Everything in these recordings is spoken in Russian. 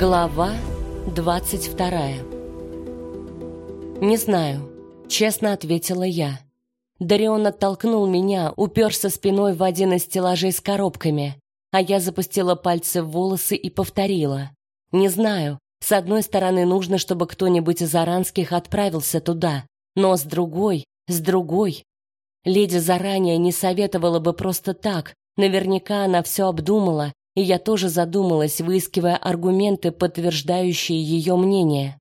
Глава 22 «Не знаю», — честно ответила я. Дарион оттолкнул меня, уперся спиной в один из стеллажей с коробками, а я запустила пальцы в волосы и повторила. «Не знаю. С одной стороны, нужно, чтобы кто-нибудь из аранских отправился туда, но с другой, с другой. Леди заранее не советовала бы просто так, наверняка она все обдумала и я тоже задумалась, выискивая аргументы, подтверждающие ее мнение.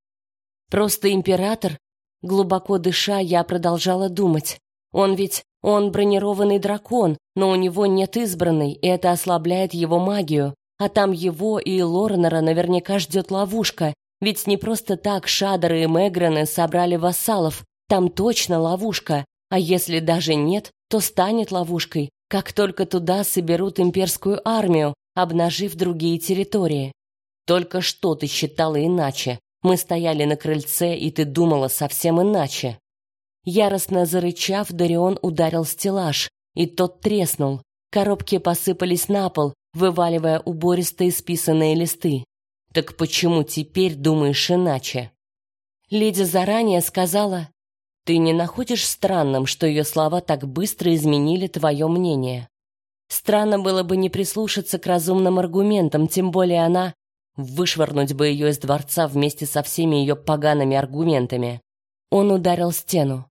Просто император, глубоко дыша, я продолжала думать. Он ведь он бронированный дракон, но у него нет избранной, и это ослабляет его магию. А там его и Лорнера наверняка ждет ловушка, ведь не просто так Шадеры и Мегрены собрали вассалов. Там точно ловушка. А если даже нет, то станет ловушкой, как только туда соберут имперскую армию, обнажив другие территории. Только что ты считала иначе. Мы стояли на крыльце, и ты думала совсем иначе. Яростно зарычав, Дарион ударил стеллаж, и тот треснул. Коробки посыпались на пол, вываливая убористые списанные листы. Так почему теперь думаешь иначе? Леди заранее сказала: "Ты не находишь странным, что ее слова так быстро изменили твое мнение?" Странно было бы не прислушаться к разумным аргументам, тем более она вышвырнуть бы ее из дворца вместе со всеми ее погаными аргументами. Он ударил стену.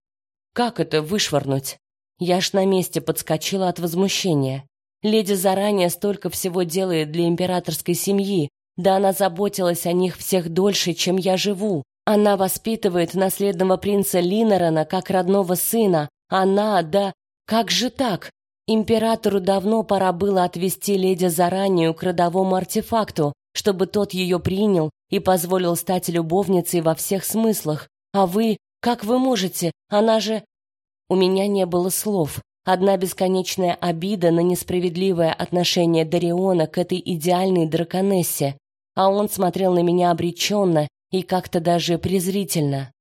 Как это вышвырнуть? Я аж на месте подскочила от возмущения. Леди заранее столько всего делает для императорской семьи, да она заботилась о них всех дольше, чем я живу. Она воспитывает наследного принца Линорана как родного сына. Она, да, как же так? Императору давно пора было отвести леди заранее к родовому артефакту, чтобы тот ее принял и позволил стать любовницей во всех смыслах. А вы, как вы можете? Она же У меня не было слов. Одна бесконечная обида на несправедливое отношение Дариона к этой идеальной драконессе, а он смотрел на меня обреченно и как-то даже презрительно.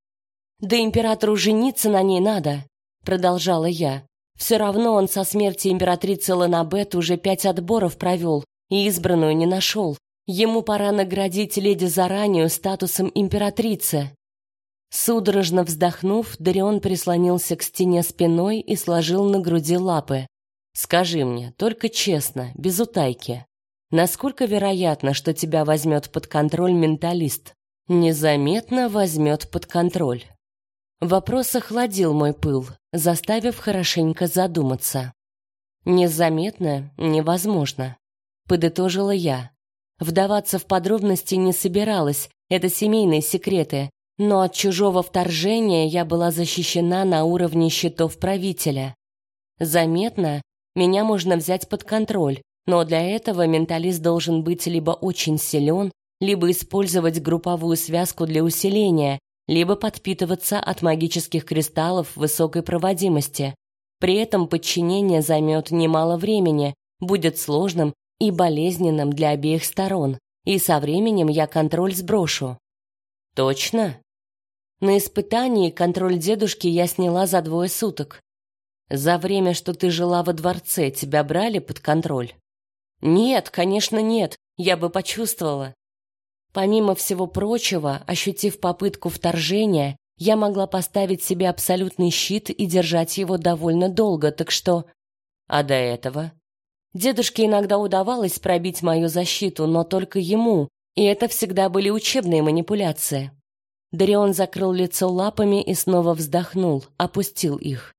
Да императору жениться на ней надо, продолжала я. Все равно он со смерти императрицы Ланабет уже пять отборов провел и избранную не нашел. Ему пора наградить леди заранее статусом императрицы. Судорожно вздохнув, Дарион прислонился к стене спиной и сложил на груди лапы. Скажи мне, только честно, без утайки, насколько вероятно, что тебя возьмет под контроль менталист? Незаметно возьмет под контроль. Вопрос охладил мой пыл, заставив хорошенько задуматься. Незаметно невозможно, подытожила я. Вдаваться в подробности не собиралась, это семейные секреты, но от чужого вторжения я была защищена на уровне счетов правителя. Заметно, меня можно взять под контроль, но для этого менталист должен быть либо очень силен, либо использовать групповую связку для усиления, либо подпитываться от магических кристаллов высокой проводимости. При этом подчинение займет немало времени, будет сложным и болезненным для обеих сторон, и со временем я контроль сброшу. Точно? На испытании контроль дедушки я сняла за двое суток. За время, что ты жила во дворце, тебя брали под контроль? Нет, конечно, нет. Я бы почувствовала. Помимо всего прочего, ощутив попытку вторжения, я могла поставить себе абсолютный щит и держать его довольно долго, так что... А до этого? Дедушке иногда удавалось пробить мою защиту, но только ему, и это всегда были учебные манипуляции. Дарион закрыл лицо лапами и снова вздохнул, опустил их.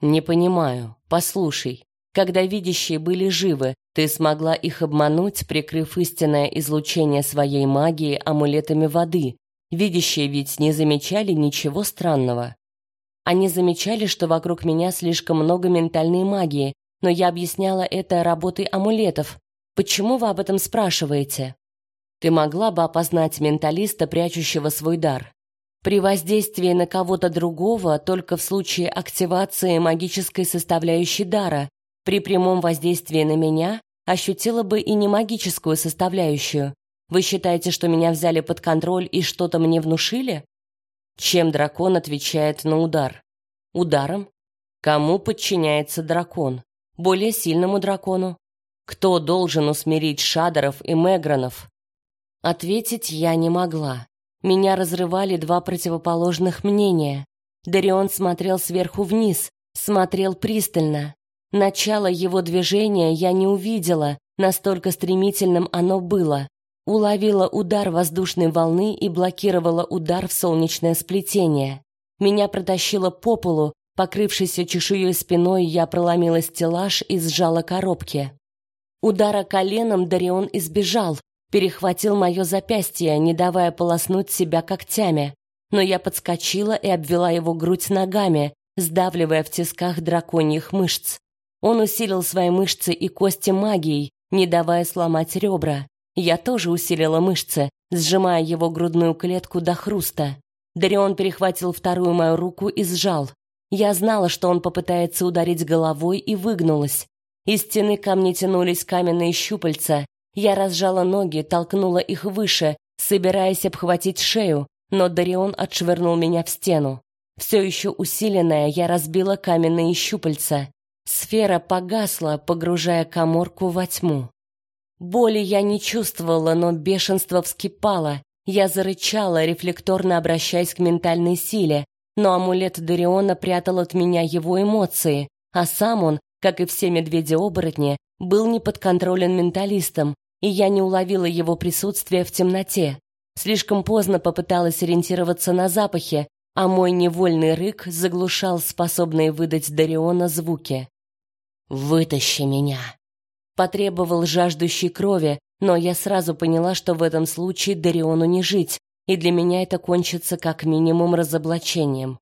«Не понимаю. Послушай, когда видящие были живы, ты смогла их обмануть, прикрыв истинное излучение своей магии амулетами воды. Видящие ведь не замечали ничего странного. Они замечали, что вокруг меня слишком много ментальной магии, но я объясняла это работой амулетов. Почему вы об этом спрашиваете? Ты могла бы опознать менталиста, прячущего свой дар. При воздействии на кого-то другого только в случае активации магической составляющей дара, при прямом воздействии на меня ощутила бы и не магическую составляющую. Вы считаете, что меня взяли под контроль и что-то мне внушили? Чем дракон отвечает на удар? Ударом? Кому подчиняется дракон? Более сильному дракону? Кто должен усмирить шадеров и мегранов? Ответить я не могла. Меня разрывали два противоположных мнения. Дарион смотрел сверху вниз, смотрел пристально. Начало его движения я не увидела, настолько стремительным оно было. Уловила удар воздушной волны и блокировала удар в солнечное сплетение. Меня протащило по полу, покрывшейся чешуей спиной, я проломила стеллаж и сжала коробки. Удара коленом Дарион избежал, перехватил мое запястье, не давая полоснуть себя когтями. Но я подскочила и обвела его грудь ногами, сдавливая в тисках драконьих мышц. Он усилил свои мышцы и кости магией, не давая сломать ребра. Я тоже усилила мышцы, сжимая его грудную клетку до хруста. Дарион перехватил вторую мою руку и сжал. Я знала, что он попытается ударить головой и выгнулась. Из стены ко мне тянулись каменные щупальца. Я разжала ноги, толкнула их выше, собираясь обхватить шею, но Дарион отшвырнул меня в стену. Все еще усиленная, я разбила каменные щупальца. Сфера погасла, погружая каморку во тьму. Боли я не чувствовала, но бешенство вскипало. Я зарычала, рефлекторно обращаясь к ментальной силе, но амулет Дариона прятал от меня его эмоции, а сам он, как и все медведи-оборотни, был не подконтролен менталистом, и я не уловила его присутствие в темноте. Слишком поздно попыталась ориентироваться на запахи, а мой невольный рык заглушал способные выдать Дариона звуки. «Вытащи меня!» Потребовал жаждущий крови, но я сразу поняла, что в этом случае Дариону не жить, и для меня это кончится как минимум разоблачением.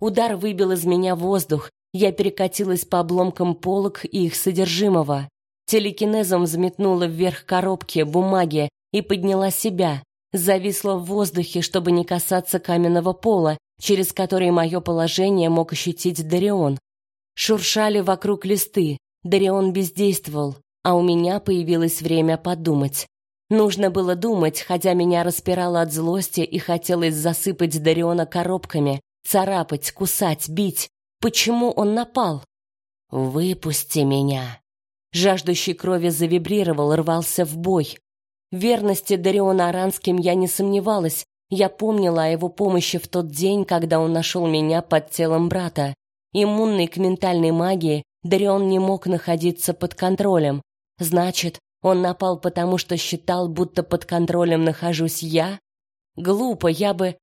Удар выбил из меня воздух, я перекатилась по обломкам полок и их содержимого. Телекинезом взметнула вверх коробки, бумаги и подняла себя. Зависла в воздухе, чтобы не касаться каменного пола, через который мое положение мог ощутить Дарион. Шуршали вокруг листы, Дарион бездействовал, а у меня появилось время подумать. Нужно было думать, хотя меня распирало от злости и хотелось засыпать Дариона коробками, царапать, кусать, бить. Почему он напал? «Выпусти меня!» Жаждущий крови завибрировал, рвался в бой. Верности Дариона Аранским я не сомневалась. Я помнила о его помощи в тот день, когда он нашел меня под телом брата. Иммунный к ментальной магии, Дарион не мог находиться под контролем. Значит, он напал потому, что считал, будто под контролем нахожусь я? Глупо, я бы...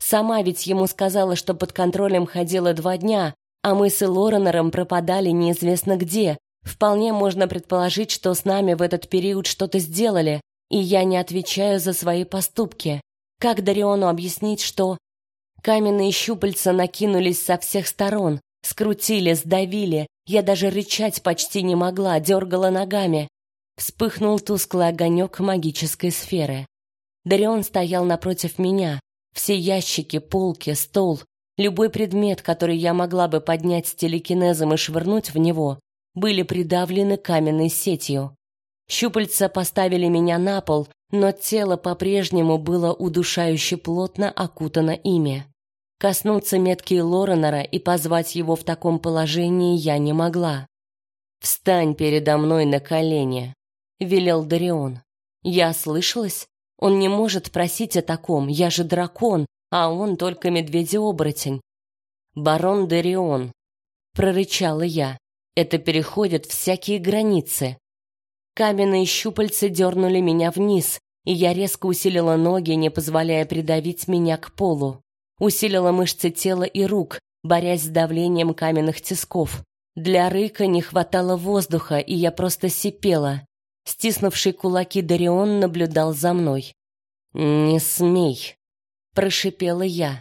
Сама ведь ему сказала, что под контролем ходила два дня, а мы с Лоренером пропадали неизвестно где. Вполне можно предположить, что с нами в этот период что-то сделали, и я не отвечаю за свои поступки. Как Дариону объяснить, что... Каменные щупальца накинулись со всех сторон, скрутили, сдавили, я даже рычать почти не могла, дергала ногами. Вспыхнул тусклый огонек магической сферы. Дарион стоял напротив меня. Все ящики, полки, стол, любой предмет, который я могла бы поднять с телекинезом и швырнуть в него, были придавлены каменной сетью. Щупальца поставили меня на пол, но тело по-прежнему было удушающе плотно окутано ими. Коснуться метки Лоренера и позвать его в таком положении я не могла. «Встань передо мной на колени», — велел Дарион. Я слышалась? Он не может просить о таком, я же дракон, а он только медведь-оборотень. «Барон Дарион», — прорычала я, — «это переходит всякие границы». Каменные щупальца дернули меня вниз, и я резко усилила ноги, не позволяя придавить меня к полу усилила мышцы тела и рук, борясь с давлением каменных тисков. Для рыка не хватало воздуха, и я просто сипела. Стиснувший кулаки Дарион наблюдал за мной. «Не смей!» — прошипела я.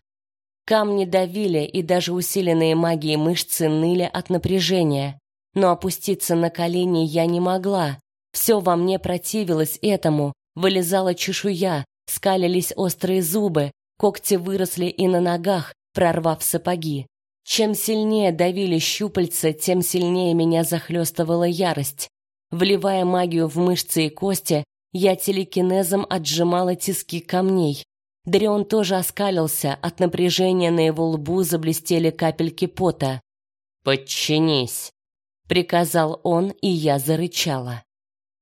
Камни давили, и даже усиленные магией мышцы ныли от напряжения. Но опуститься на колени я не могла. Все во мне противилось этому. Вылезала чешуя, скалились острые зубы, Когти выросли и на ногах, прорвав сапоги. Чем сильнее давили щупальца, тем сильнее меня захлестывала ярость. Вливая магию в мышцы и кости, я телекинезом отжимала тиски камней. Дарион тоже оскалился, от напряжения на его лбу заблестели капельки пота. «Подчинись!» — приказал он, и я зарычала.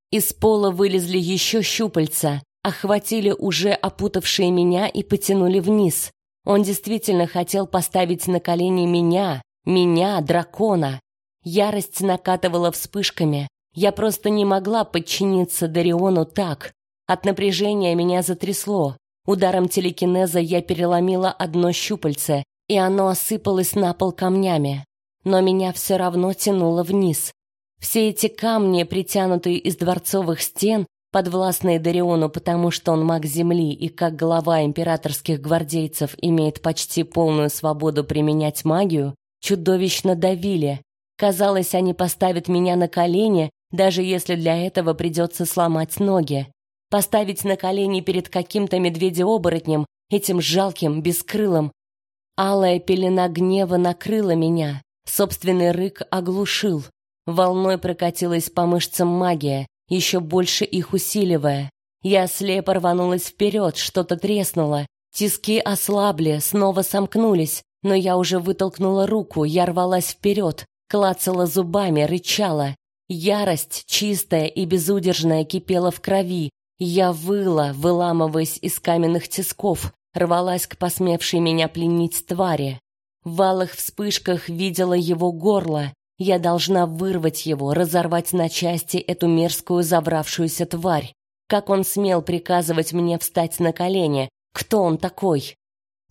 Из пола вылезли еще щупальца, охватили уже опутавшие меня и потянули вниз. Он действительно хотел поставить на колени меня, меня, дракона. Ярость накатывала вспышками. Я просто не могла подчиниться Дариону так. От напряжения меня затрясло. Ударом телекинеза я переломила одно щупальце, и оно осыпалось на пол камнями. Но меня все равно тянуло вниз. Все эти камни, притянутые из дворцовых стен, подвластные Дариону, потому что он маг земли и как глава императорских гвардейцев имеет почти полную свободу применять магию, чудовищно давили. Казалось, они поставят меня на колени, даже если для этого придется сломать ноги. Поставить на колени перед каким-то медведеоборотнем, этим жалким, бескрылым. Алая пелена гнева накрыла меня. Собственный рык оглушил. Волной прокатилась по мышцам магия, еще больше их усиливая. Я слепо рванулась вперед, что-то треснуло. Тиски ослабли, снова сомкнулись, но я уже вытолкнула руку, я рвалась вперед, клацала зубами, рычала. Ярость, чистая и безудержная, кипела в крови. Я выла, выламываясь из каменных тисков, рвалась к посмевшей меня пленить твари. В алых вспышках видела его горло, я должна вырвать его, разорвать на части эту мерзкую завравшуюся тварь. Как он смел приказывать мне встать на колени? Кто он такой?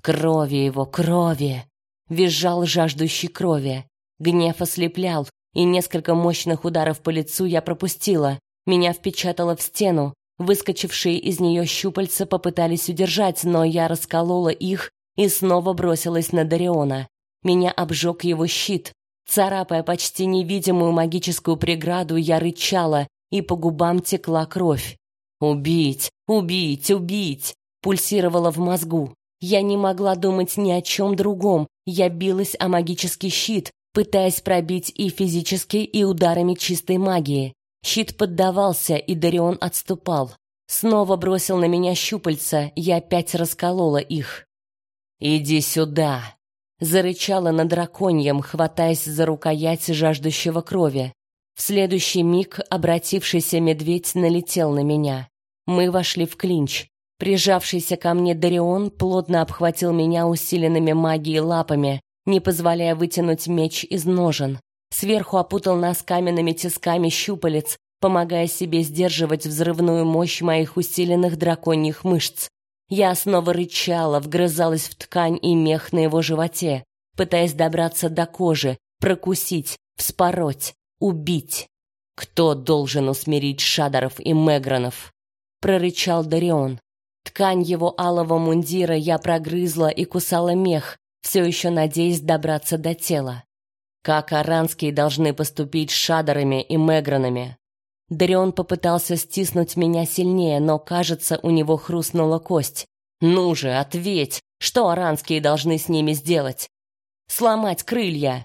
Крови его, крови! Визжал жаждущий крови. Гнев ослеплял, и несколько мощных ударов по лицу я пропустила. Меня впечатало в стену. Выскочившие из нее щупальца попытались удержать, но я расколола их и снова бросилась на Дариона. Меня обжег его щит, Царапая почти невидимую магическую преграду, я рычала, и по губам текла кровь. «Убить! Убить! Убить!» пульсировала в мозгу. Я не могла думать ни о чем другом. Я билась о магический щит, пытаясь пробить и физически, и ударами чистой магии. Щит поддавался, и Дарион отступал. Снова бросил на меня щупальца, я опять расколола их. «Иди сюда!» Зарычала на драконьем, хватаясь за рукоять жаждущего крови. В следующий миг обратившийся медведь налетел на меня. Мы вошли в клинч. Прижавшийся ко мне Дарион плотно обхватил меня усиленными магией лапами, не позволяя вытянуть меч из ножен. Сверху опутал нас каменными тисками щупалец, помогая себе сдерживать взрывную мощь моих усиленных драконьих мышц. Я снова рычала, вгрызалась в ткань и мех на его животе, пытаясь добраться до кожи, прокусить, вспороть, убить. Кто должен усмирить Шадаров и Мегранов? прорычал Дарион. Ткань его алого мундира я прогрызла и кусала мех, все еще надеясь добраться до тела. Как аранские должны поступить с Шадарами и Мегранами? Дарион попытался стиснуть меня сильнее, но, кажется, у него хрустнула кость. «Ну же, ответь! Что аранские должны с ними сделать?» «Сломать крылья!»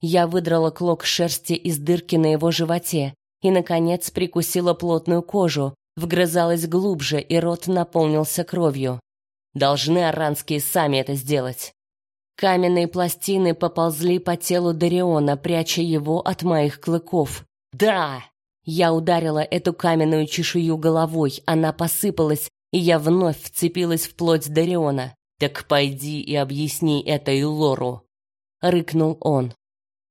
Я выдрала клок шерсти из дырки на его животе и, наконец, прикусила плотную кожу, вгрызалась глубже, и рот наполнился кровью. Должны аранские сами это сделать. Каменные пластины поползли по телу Дариона, пряча его от моих клыков. «Да!» Я ударила эту каменную чешую головой, она посыпалась, и я вновь вцепилась в плоть Дариона. «Так пойди и объясни это Илору!» — рыкнул он.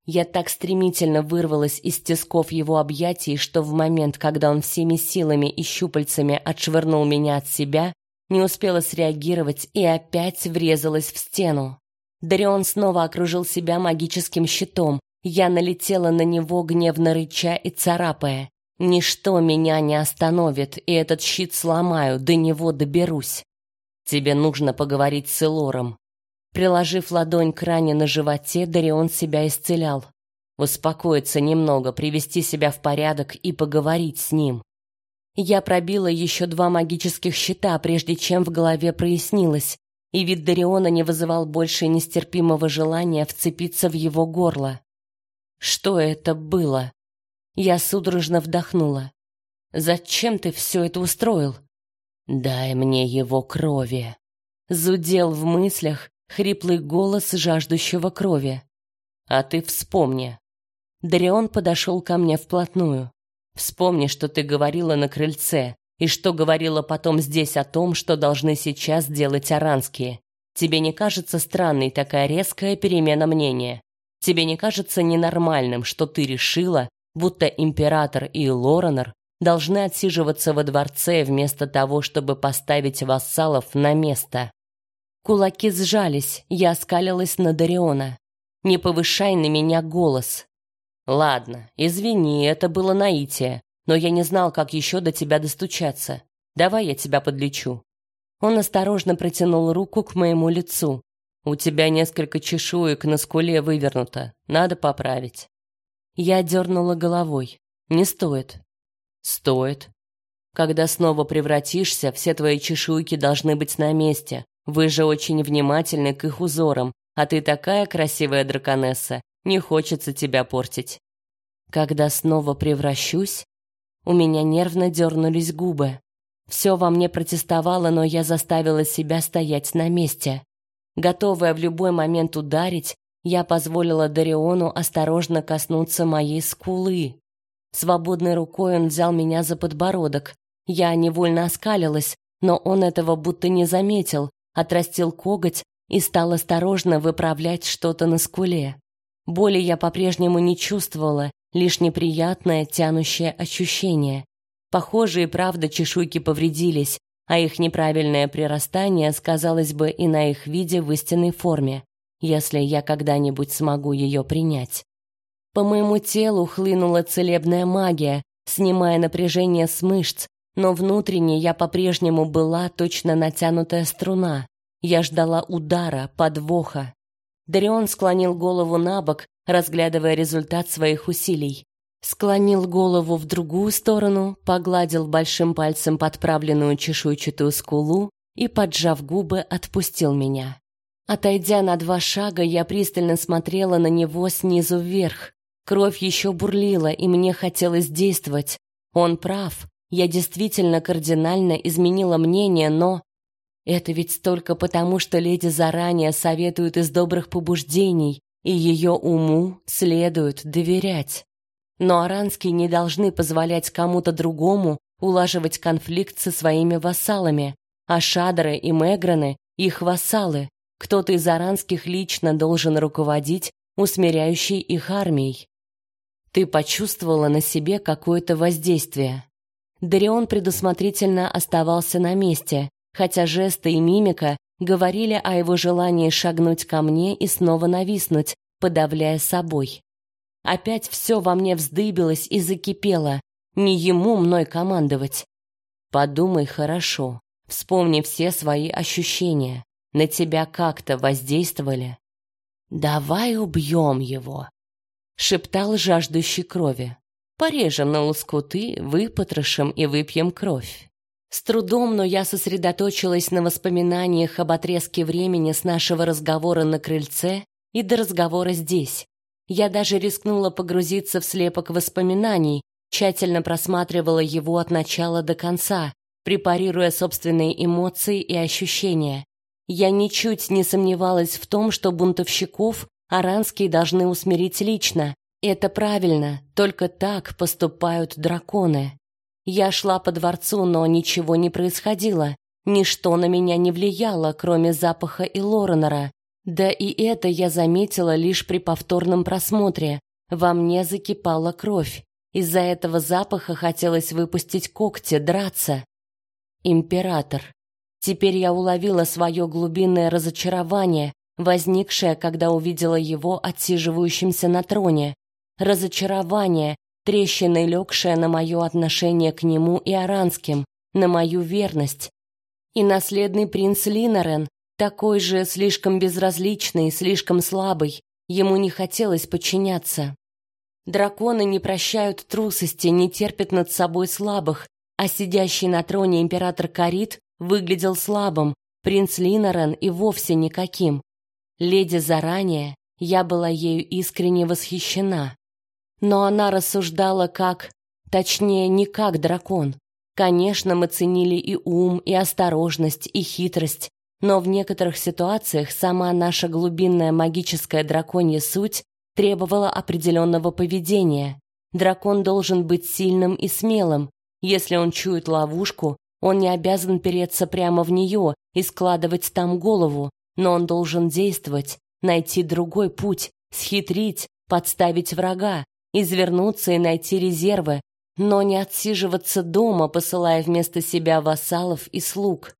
Я так стремительно вырвалась из тисков его объятий, что в момент, когда он всеми силами и щупальцами отшвырнул меня от себя, не успела среагировать и опять врезалась в стену. Дарион снова окружил себя магическим щитом, я налетела на него, гневно рыча и царапая. Ничто меня не остановит, и этот щит сломаю, до него доберусь. Тебе нужно поговорить с Элором. Приложив ладонь к ране на животе, Дарион себя исцелял. Успокоиться немного, привести себя в порядок и поговорить с ним. Я пробила еще два магических щита, прежде чем в голове прояснилось, и вид Дариона не вызывал больше нестерпимого желания вцепиться в его горло. Что это было? Я судорожно вдохнула. Зачем ты все это устроил? Дай мне его крови. Зудел в мыслях хриплый голос жаждущего крови. А ты вспомни. Дарион подошел ко мне вплотную. Вспомни, что ты говорила на крыльце. И что говорила потом здесь о том, что должны сейчас делать аранские? Тебе не кажется странной такая резкая перемена мнения? Тебе не кажется ненормальным, что ты решила, будто император и Лоренор должны отсиживаться во дворце вместо того, чтобы поставить вассалов на место? Кулаки сжались, я оскалилась на Дариона. «Не повышай на меня голос». «Ладно, извини, это было наитие но я не знал, как еще до тебя достучаться. Давай я тебя подлечу». Он осторожно протянул руку к моему лицу. «У тебя несколько чешуек на скуле вывернуто. Надо поправить». Я дернула головой. «Не стоит». «Стоит. Когда снова превратишься, все твои чешуйки должны быть на месте. Вы же очень внимательны к их узорам, а ты такая красивая драконесса, не хочется тебя портить». «Когда снова превращусь?» У меня нервно дернулись губы. Все во мне протестовало, но я заставила себя стоять на месте. Готовая в любой момент ударить, я позволила Дариону осторожно коснуться моей скулы. Свободной рукой он взял меня за подбородок. Я невольно оскалилась, но он этого будто не заметил, отрастил коготь и стал осторожно выправлять что-то на скуле. Боли я по-прежнему не чувствовала, лишь неприятное тянущее ощущение. Похоже, и правда чешуйки повредились, а их неправильное прирастание сказалось бы и на их виде в истинной форме, если я когда-нибудь смогу ее принять. По моему телу хлынула целебная магия, снимая напряжение с мышц, но внутренне я по-прежнему была точно натянутая струна. Я ждала удара, подвоха. Дарион склонил голову на бок, разглядывая результат своих усилий. Склонил голову в другую сторону, погладил большим пальцем подправленную чешуйчатую скулу и, поджав губы, отпустил меня. Отойдя на два шага, я пристально смотрела на него снизу вверх. Кровь еще бурлила, и мне хотелось действовать. Он прав. Я действительно кардинально изменила мнение, но это ведь только потому, что леди заранее советуют из добрых побуждений, и ее уму следует доверять. Но аранские не должны позволять кому-то другому улаживать конфликт со своими вассалами, а Шадры и Меграны — их вассалы. Кто-то из аранских лично должен руководить усмиряющей их армией. Ты почувствовала на себе какое-то воздействие. Дарион предусмотрительно оставался на месте, хотя жесты и мимика говорили о его желании шагнуть ко мне и снова нависнуть, подавляя собой. Опять все во мне вздыбилось и закипело. Не ему мной командовать. Подумай хорошо. Вспомни все свои ощущения. На тебя как-то воздействовали. Давай убьем его, шептал жаждущий крови. Порежем на лоскуты, выпотрошим и выпьем кровь. С трудом, но я сосредоточилась на воспоминаниях об отрезке времени с нашего разговора на крыльце и до разговора здесь. Я даже рискнула погрузиться в слепок воспоминаний, тщательно просматривала его от начала до конца, препарируя собственные эмоции и ощущения. Я ничуть не сомневалась в том, что бунтовщиков аранские должны усмирить лично. Это правильно, только так поступают драконы. Я шла по дворцу, но ничего не происходило. Ничто на меня не влияло, кроме запаха и Лоренора. Да и это я заметила лишь при повторном просмотре. Во мне закипала кровь. Из-за этого запаха хотелось выпустить когти, драться. Император. Теперь я уловила свое глубинное разочарование, возникшее, когда увидела его отсиживающимся на троне. Разочарование, трещиной легшая на мое отношение к нему и аранским, на мою верность. И наследный принц Линорен, такой же слишком безразличный, слишком слабый, ему не хотелось подчиняться. Драконы не прощают трусости, не терпят над собой слабых, а сидящий на троне император Карит выглядел слабым, принц Линорен и вовсе никаким. Леди заранее, я была ею искренне восхищена. Но она рассуждала как, точнее, не как дракон. Конечно, мы ценили и ум, и осторожность, и хитрость, но в некоторых ситуациях сама наша глубинная магическая драконья суть требовала определенного поведения. Дракон должен быть сильным и смелым, Если он чует ловушку, он не обязан переться прямо в нее и складывать там голову, но он должен действовать, найти другой путь, схитрить, подставить врага, извернуться и найти резервы, но не отсиживаться дома, посылая вместо себя вассалов и слуг.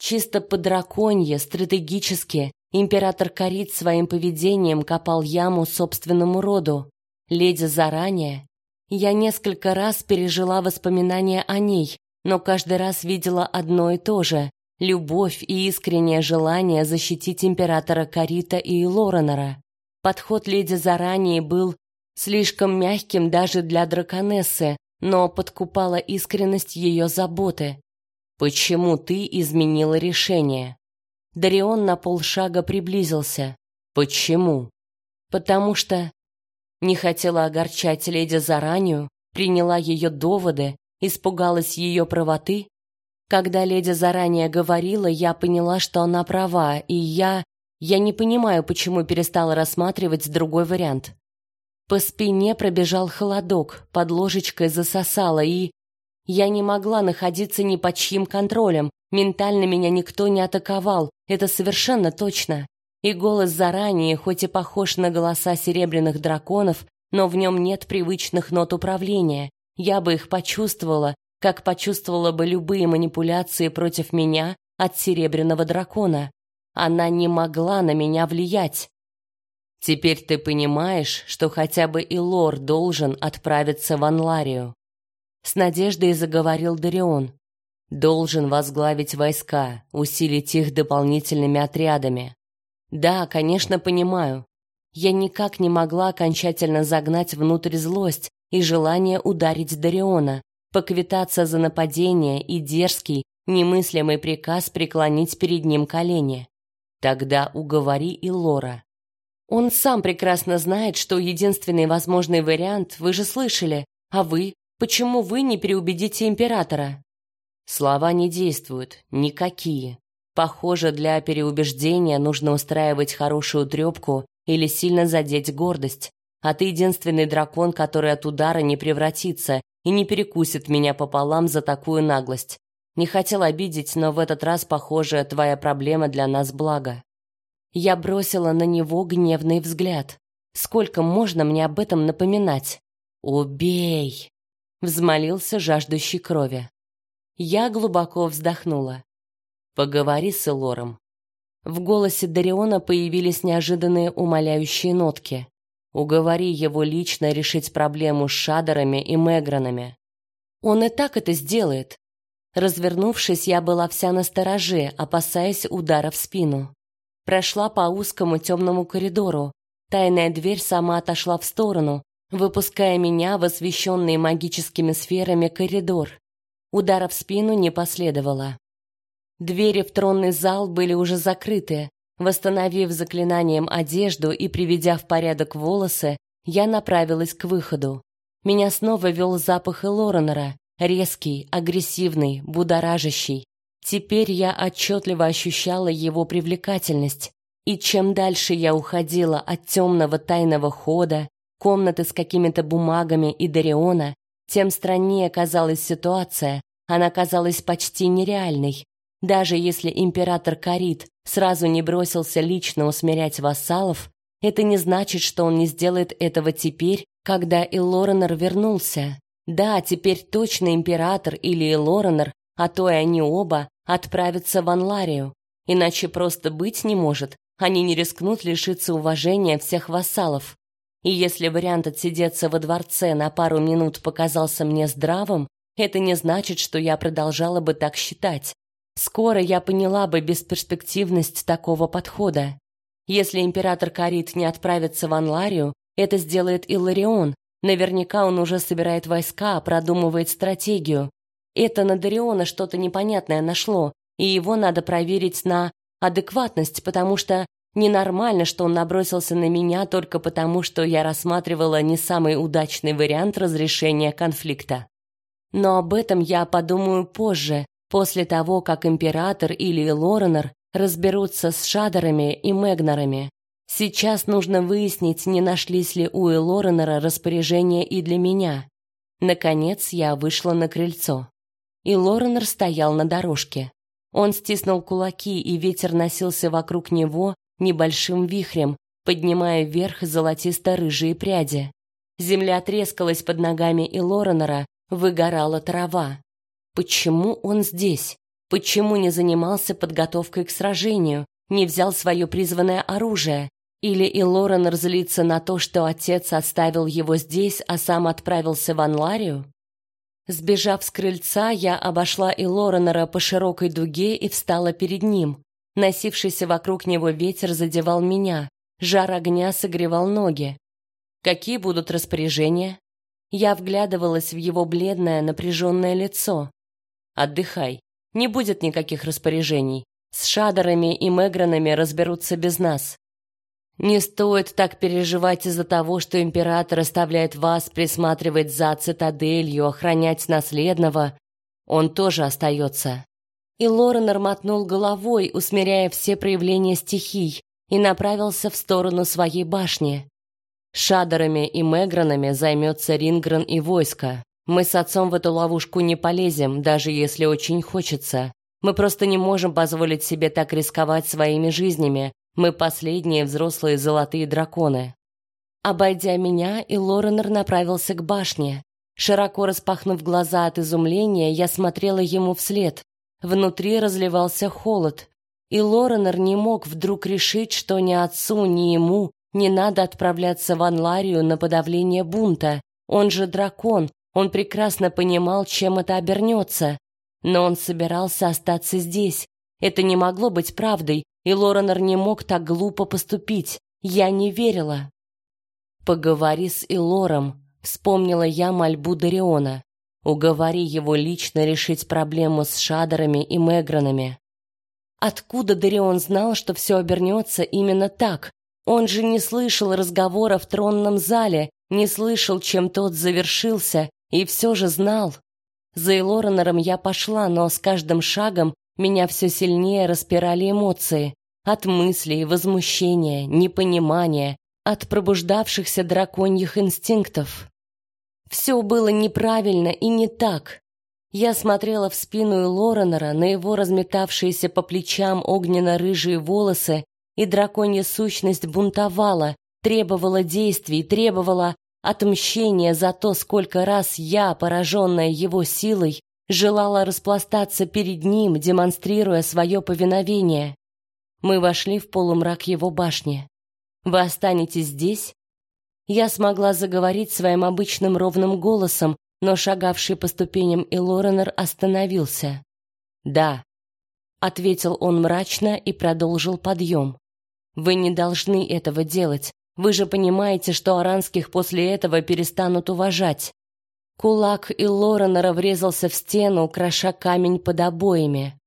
Чисто по драконье, стратегически, император Карит своим поведением копал яму собственному роду. Леди заранее. Я несколько раз пережила воспоминания о ней, но каждый раз видела одно и то же — любовь и искреннее желание защитить императора Карита и Лоренера. Подход леди заранее был слишком мягким даже для драконессы, но подкупала искренность ее заботы. «Почему ты изменила решение?» Дарион на полшага приблизился. «Почему?» «Потому что...» Не хотела огорчать леди заранее, приняла ее доводы, испугалась ее правоты. Когда леди заранее говорила, я поняла, что она права, и я... Я не понимаю, почему перестала рассматривать другой вариант. По спине пробежал холодок, под ложечкой засосало, и... Я не могла находиться ни под чьим контролем, ментально меня никто не атаковал, это совершенно точно. И голос заранее, хоть и похож на голоса серебряных драконов, но в нем нет привычных нот управления. Я бы их почувствовала, как почувствовала бы любые манипуляции против меня от серебряного дракона. Она не могла на меня влиять. Теперь ты понимаешь, что хотя бы и Лор должен отправиться в Анларию. С надеждой заговорил Дарион. Должен возглавить войска, усилить их дополнительными отрядами. Да, конечно, понимаю. Я никак не могла окончательно загнать внутрь злость и желание ударить Дариона, поквитаться за нападение и дерзкий, немыслимый приказ преклонить перед ним колени. Тогда уговори и Лора. Он сам прекрасно знает, что единственный возможный вариант, вы же слышали, а вы, почему вы не переубедите императора? Слова не действуют, никакие. Похоже, для переубеждения нужно устраивать хорошую трепку или сильно задеть гордость. А ты единственный дракон, который от удара не превратится и не перекусит меня пополам за такую наглость. Не хотел обидеть, но в этот раз, похоже, твоя проблема для нас благо. Я бросила на него гневный взгляд. Сколько можно мне об этом напоминать? Убей, взмолился жаждущий крови. Я глубоко вздохнула. Поговори с Элором. В голосе Дариона появились неожиданные умоляющие нотки. Уговори его лично решить проблему с Шадерами и Мегранами. Он и так это сделает. Развернувшись, я была вся настороже, опасаясь удара в спину. Прошла по узкому темному коридору. Тайная дверь сама отошла в сторону, выпуская меня в освещенный магическими сферами коридор. Удара в спину не последовало. Двери в тронный зал были уже закрыты. Восстановив заклинанием одежду и приведя в порядок волосы, я направилась к выходу. Меня снова вел запах Элоренера, резкий, агрессивный, будоражащий. Теперь я отчетливо ощущала его привлекательность, и чем дальше я уходила от темного тайного хода, комнаты с какими-то бумагами и Дариона, тем страннее казалась ситуация, она казалась почти нереальной. Даже если император Карит сразу не бросился лично усмирять вассалов, это не значит, что он не сделает этого теперь, когда Илоренер вернулся. Да, теперь точно император или Илоренер а то и они оба отправятся в Анларию. Иначе просто быть не может, они не рискнут лишиться уважения всех вассалов. И если вариант отсидеться во дворце на пару минут показался мне здравым, это не значит, что я продолжала бы так считать. Скоро я поняла бы бесперспективность такого подхода. Если император Карит не отправится в Анларию, это сделает Илларион. Наверняка он уже собирает войска, продумывает стратегию. Это на Дариона что-то непонятное нашло, и его надо проверить на адекватность, потому что ненормально, что он набросился на меня только потому, что я рассматривала не самый удачный вариант разрешения конфликта. Но об этом я подумаю позже, после того, как император или Лоренор разберутся с Шадерами и Мегнарами. Сейчас нужно выяснить, не нашлись ли у Элоренора распоряжения и для меня. Наконец я вышла на крыльцо. И Лоренор стоял на дорожке. Он стиснул кулаки, и ветер носился вокруг него небольшим вихрем, поднимая вверх золотисто-рыжие пряди. Земля трескалась под ногами и Лоренора, выгорала трава. Почему он здесь? Почему не занимался подготовкой к сражению, не взял свое призванное оружие? Или и Лорен разлится на то, что отец оставил его здесь, а сам отправился в Анларию? Сбежав с крыльца, я обошла и Лоренера по широкой дуге и встала перед ним. Носившийся вокруг него ветер задевал меня, жар огня согревал ноги. Какие будут распоряжения? Я вглядывалась в его бледное, напряженное лицо. Отдыхай. Не будет никаких распоряжений. С шадерами и мегранами разберутся без нас. Не стоит так переживать из-за того, что император оставляет вас присматривать за цитаделью, охранять наследного. Он тоже остается. И Лоренор мотнул головой, усмиряя все проявления стихий, и направился в сторону своей башни. Шадерами и мегранами займется Рингрен и войско. Мы с отцом в эту ловушку не полезем, даже если очень хочется. Мы просто не можем позволить себе так рисковать своими жизнями. Мы последние взрослые золотые драконы. Обойдя меня, и Лоренор направился к башне. Широко распахнув глаза от изумления, я смотрела ему вслед. Внутри разливался холод, и Лоренор не мог вдруг решить, что ни отцу, ни ему не надо отправляться в Анларию на подавление бунта. Он же дракон, он прекрасно понимал, чем это обернется. Но он собирался остаться здесь. Это не могло быть правдой, и Лоренор не мог так глупо поступить. Я не верила. «Поговори с Илором», — вспомнила я мольбу Дариона. «Уговори его лично решить проблему с Шадерами и Мегранами». Откуда Дарион знал, что все обернется именно так? Он же не слышал разговора в тронном зале, не слышал, чем тот завершился, и все же знал. За Элоренером я пошла, но с каждым шагом меня все сильнее распирали эмоции. От мыслей, возмущения, непонимания, от пробуждавшихся драконьих инстинктов. Все было неправильно и не так. Я смотрела в спину Лоренера, на его разметавшиеся по плечам огненно-рыжие волосы, и драконья сущность бунтовала, требовала действий, требовала отмщения за то, сколько раз я, пораженная его силой, желала распластаться перед ним, демонстрируя свое повиновение. Мы вошли в полумрак его башни. Вы останетесь здесь? Я смогла заговорить своим обычным ровным голосом, но шагавший по ступеням Илоренер остановился. "Да", ответил он мрачно и продолжил подъем. Вы не должны этого делать. Вы же понимаете, что аранских после этого перестанут уважать. Кулак и Лоренера врезался в стену, кроша камень под обоями.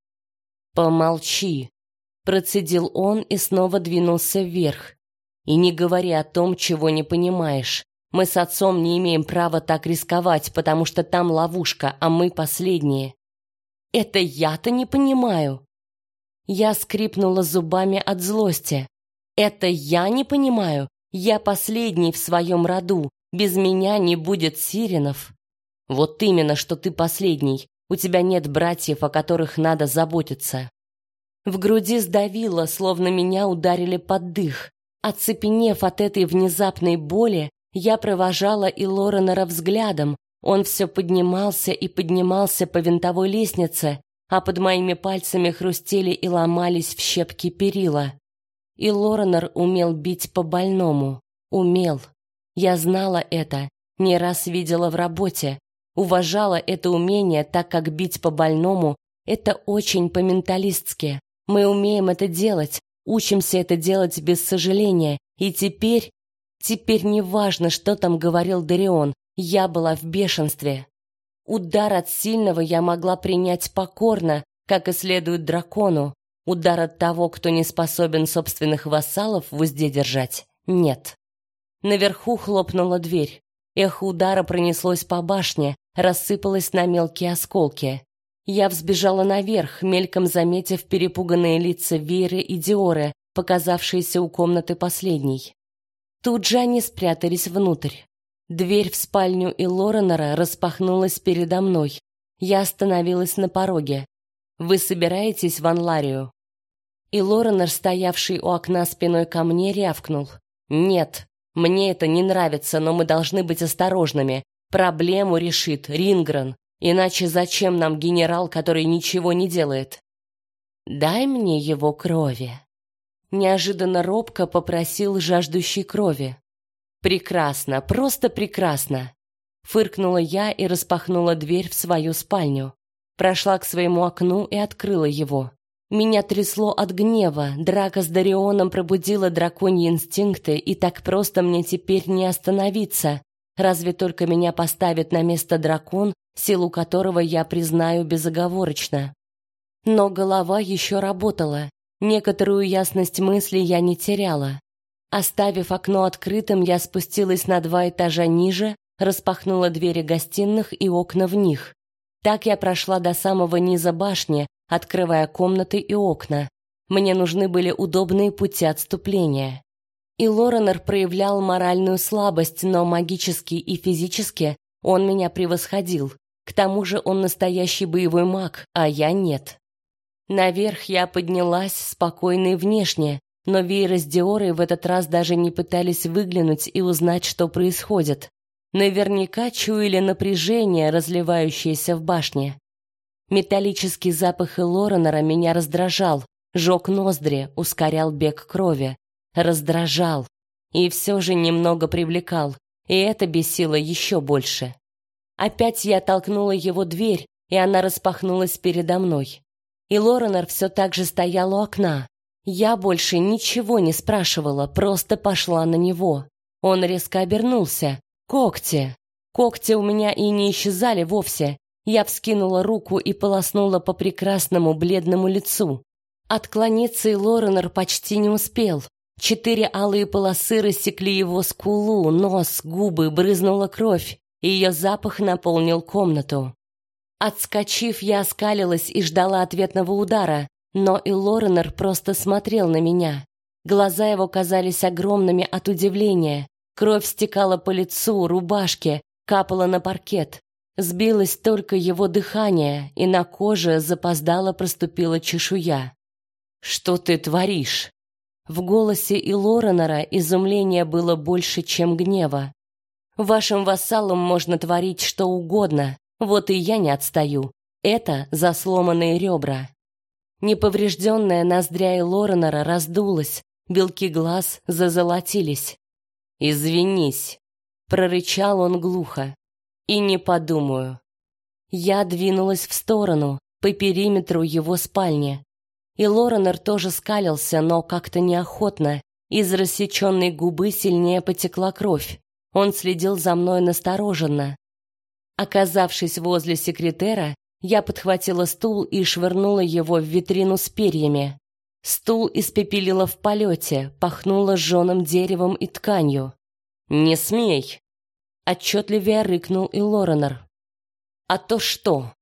Помолчи, процедил он и снова двинулся вверх. И не говори о том, чего не понимаешь. Мы с отцом не имеем права так рисковать, потому что там ловушка, а мы последние. Это я-то не понимаю. Я скрипнула зубами от злости. Это я не понимаю. Я последний в своем роду. Без меня не будет сиренов. Вот именно, что ты последний. У тебя нет братьев, о которых надо заботиться. В груди сдавило, словно меня ударили под дых. Оцепенев от этой внезапной боли, я провожала и Лоренера взглядом. Он все поднимался и поднимался по винтовой лестнице, а под моими пальцами хрустели и ломались в щепки перила. И Лоренор умел бить по больному. Умел. Я знала это, не раз видела в работе. Уважала это умение, так как бить по больному — это очень по-менталистски. Мы умеем это делать, учимся это делать без сожаления. И теперь... Теперь не важно, что там говорил Дарион. Я была в бешенстве. Удар от сильного я могла принять покорно, как и следует дракону. Удар от того, кто не способен собственных вассалов в узде держать, нет. Наверху хлопнула дверь. Эхо удара пронеслось по башне, рассыпалось на мелкие осколки. Я взбежала наверх, мельком заметив перепуганные лица Веры и Диоры, показавшиеся у комнаты последней. Тут же они спрятались внутрь. Дверь в спальню и Лоренера распахнулась передо мной. Я остановилась на пороге. «Вы собираетесь в Анларию?» И Лоренер, стоявший у окна спиной ко мне, рявкнул. «Нет, мне это не нравится, но мы должны быть осторожными. Проблему решит Рингрен. Иначе зачем нам генерал, который ничего не делает?» «Дай мне его крови», неожиданно робко попросил жаждущий крови. Прекрасно, просто прекрасно, фыркнула я и распахнула дверь в свою спальню. Прошла к своему окну и открыла его. Меня трясло от гнева. Драка с Дарионом пробудила драконьи инстинкты, и так просто мне теперь не остановиться. Разве только меня поставит на место дракон, силу которого я признаю безоговорочно. Но голова еще работала. Некоторую ясность мысли я не теряла. Оставив окно открытым, я спустилась на два этажа ниже, распахнула двери гостиных и окна в них. Так я прошла до самого низа башни, открывая комнаты и окна. Мне нужны были удобные пути отступления. И Лоренер проявлял моральную слабость, но магически и физически он меня превосходил. К тому же он настоящий боевой маг, а я нет. Наверх я поднялась спокойной внешне, но Вейра с Диорой в этот раз даже не пытались выглянуть и узнать, что происходит. Наверняка чуяли напряжение, разливающееся в башне. Металлический запах Элоренера меня раздражал, жег ноздри, ускорял бег крови. Раздражал. И все же немного привлекал, и это бесило еще больше. Опять я толкнула его дверь, и она распахнулась передо мной и Лоренор все так же стоял у окна. Я больше ничего не спрашивала, просто пошла на него. Он резко обернулся. Когти. Когти у меня и не исчезали вовсе. Я вскинула руку и полоснула по прекрасному бледному лицу. Отклониться и Лоренор почти не успел. Четыре алые полосы рассекли его скулу, нос, губы, брызнула кровь. Ее запах наполнил комнату. Отскочив, я оскалилась и ждала ответного удара, но и Лоренер просто смотрел на меня. Глаза его казались огромными от удивления. Кровь стекала по лицу, рубашке, капала на паркет. Сбилось только его дыхание, и на коже запоздало проступила чешуя. «Что ты творишь?» В голосе и Лоренера изумление было больше, чем гнева. «Вашим вассалам можно творить что угодно, вот и я не отстаю. Это за сломанные ребра. Неповрежденная ноздря и Лоренера раздулась, белки глаз зазолотились. «Извинись», — прорычал он глухо. «И не подумаю». Я двинулась в сторону, по периметру его спальни. И Лоренер тоже скалился, но как-то неохотно. Из рассеченной губы сильнее потекла кровь. Он следил за мной настороженно. Оказавшись возле секретера, я подхватила стул и швырнула его в витрину с перьями. Стул испепелило в полете, пахнуло жженым деревом и тканью. «Не смей!» Отчетливее рыкнул и Лоренор. «А то что?»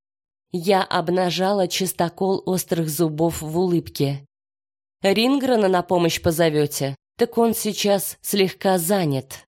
Я обнажала чистокол острых зубов в улыбке. «Рингрена на помощь позовете? Так он сейчас слегка занят».